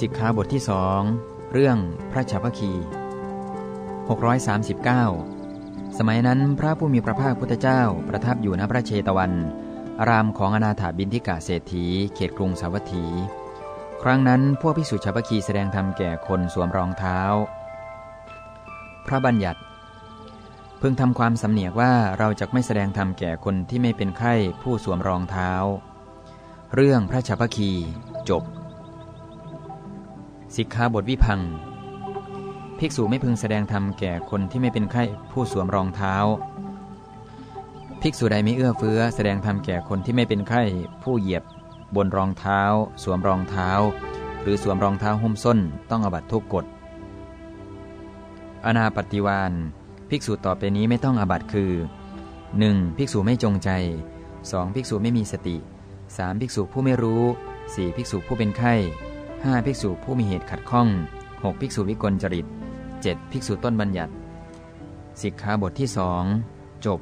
สิกขาบทที่สองเรื่องพระชาพคี 639 สมัยนั้นพระผู้มีพระภาคพุทธเจ้าประทับอยู่ณพระเชตวัน อารามของอนาถาบินทิกาเศรษฐี เขตกรุงสาวัตถี ครั้งนั้นพวกภิกษุชาพคีแสดงธรรมแก่คนสวมรองเท้า พระบัญญัติ เพิ่งทำความสำเนียกว่าเราจะไม่แสดงธรรมแก่คนที่ไม่เป็นไข้ผู้สวมรองเท้า เรื่องพระชาพคีจบ สิกขาบทวิพัง ภิกษุไม่พึงแสดงธรรมแก่คนที่ไม่เป็นไข้ผู้สวมรองเท้า ภิกษุใดไม่เอื้อเฟื้อ แสดงธรรมแก่คนที่ไม่เป็นไข้ผู้เหยียบบนรองเท้า สวมรองเท้า หรือสวมรองเท้าหุ้มส้นต้องอบัตทุกกฎ อนาปฏิวานภิกษุต่อไปนี้ไม่ต้องอบัตคือ 1. ภิกษุไม่จงใจ 2. ภิกษุไม่มีสติ 3. ภิกษุผู้ไม่รู้ 4. ภิกษุผู้เป็นไข้ 5. ภิกษุผู้มีเหตุขัดข้อง 6. ภิกษุวิกลจริต 7. ภิกษุต้นบัญญัติ สิกขาบทที่สองจบ